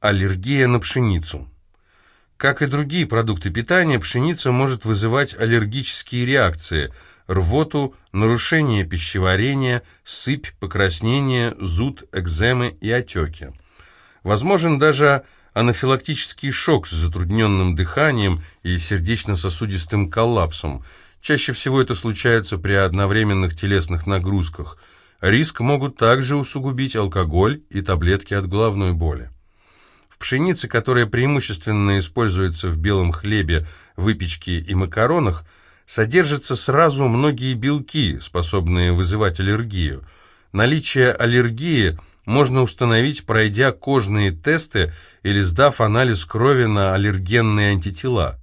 Аллергия на пшеницу. Как и другие продукты питания, пшеница может вызывать аллергические реакции – рвоту, нарушение пищеварения, сыпь, покраснение, зуд, экземы и отеки. Возможен даже анафилактический шок с затрудненным дыханием и сердечно-сосудистым коллапсом. Чаще всего это случается при одновременных телесных нагрузках. Риск могут также усугубить алкоголь и таблетки от головной боли. Пшенице, которая преимущественно используется в белом хлебе, выпечке и макаронах, содержатся сразу многие белки, способные вызывать аллергию. Наличие аллергии можно установить, пройдя кожные тесты или сдав анализ крови на аллергенные антитела.